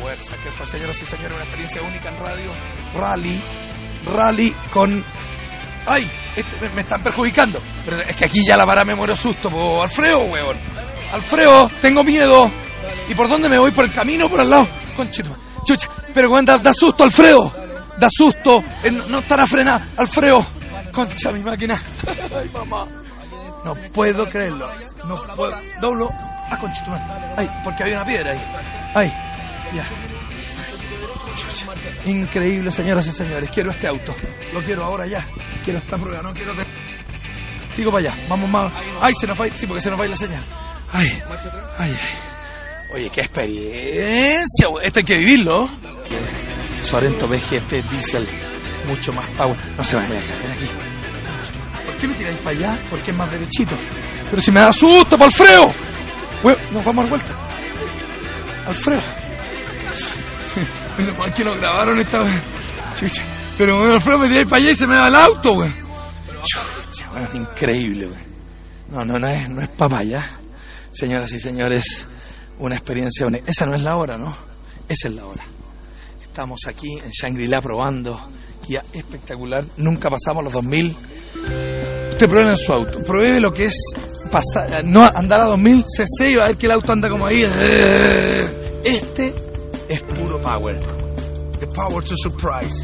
fuerza, qué fuerza, señoras y señores, una experiencia única en radio. Rally, rally con... ¡Ay! Este, me, están perjudicando. Es que aquí ya la vara me muero susto, po. Alfredo, weón. Alfredo, tengo miedo. ¿Y por dónde me voy? ¿Por el camino por al lado? Conchito. Chucha. Pero weón, da, susto, Alfredo. Da susto. No, estará frenada. Alfredo. Concha mi máquina. Ay, mamá. No puedo creerlo. No. Doblo. Ah, conchito. Ay, porque había una piedra ahí. Ay, ya. Increíble, señoras y señores. Quiero este auto. Lo quiero ahora ya. Quiero esta prueba. No quiero. Sigo para allá. Vamos más. Ay, se nos va. Sí, porque se nos va a ir la señal. Ay, ay, ay. Oye, qué experiencia. Esto hay que vivirlo. Sorento BGP Diesel. Mucho más power. No se vaya a caer aquí. ¿Por qué me tiráis para allá? Porque es más derechito. Pero si me da susto, para Alfredo. Nos vamos a dar vuelta. Alfredo. Menos mal que lo grabaron esta. Chucha. Pero bueno, Alfredo me tiráis para allá y se me va el auto, güey. Chucha, bueno, increíble, güey. No, no, no es, no es papaya. Señoras y señores, una experiencia única. Esa no es la hora, ¿no? Esa es la hora. Estamos aquí en Shangri-La probando. Guía espectacular. Nunca pasamos los 2000. Usted pruebe en su auto. Pruebe lo que es pasar, no andar a 2000 cc y va a ver que el auto anda como ahí. Este es puro power. The power to surprise.